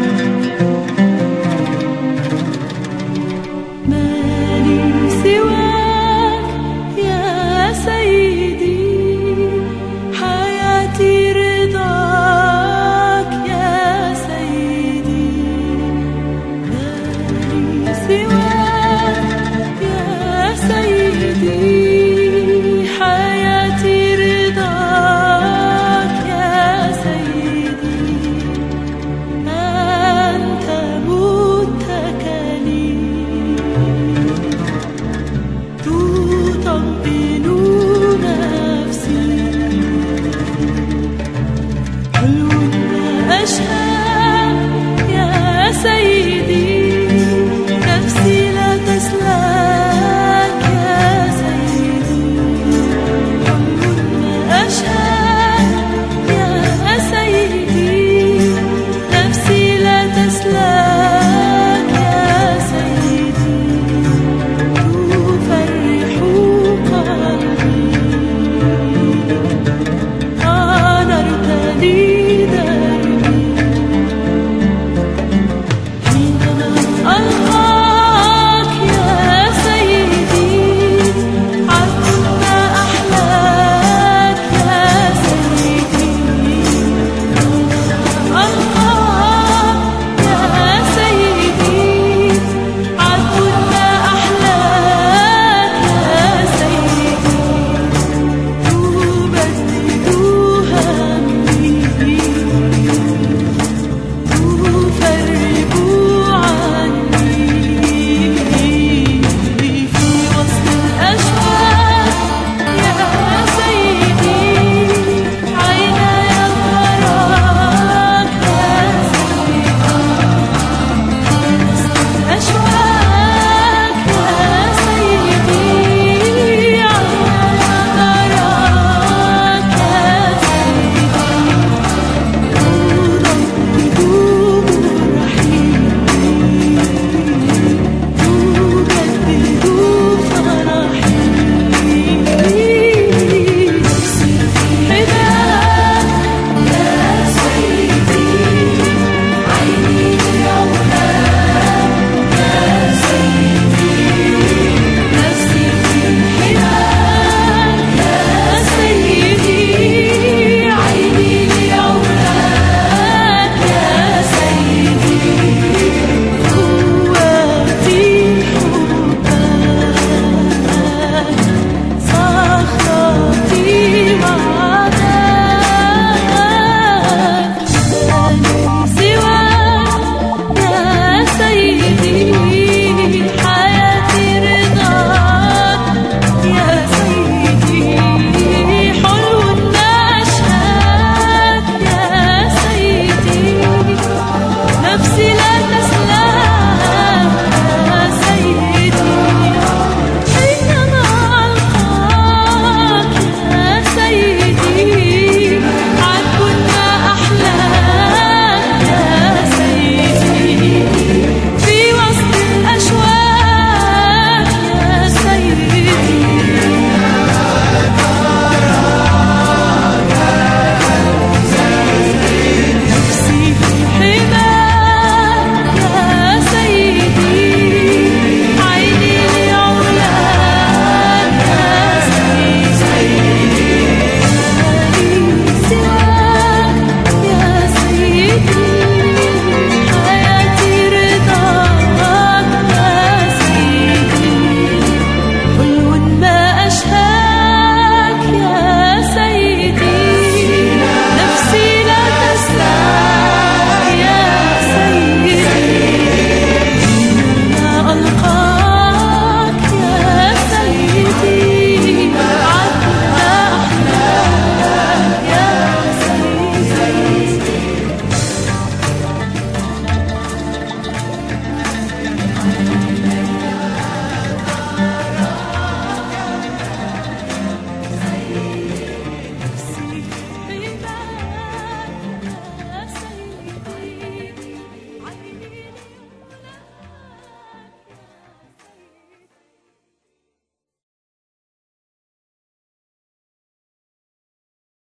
うん。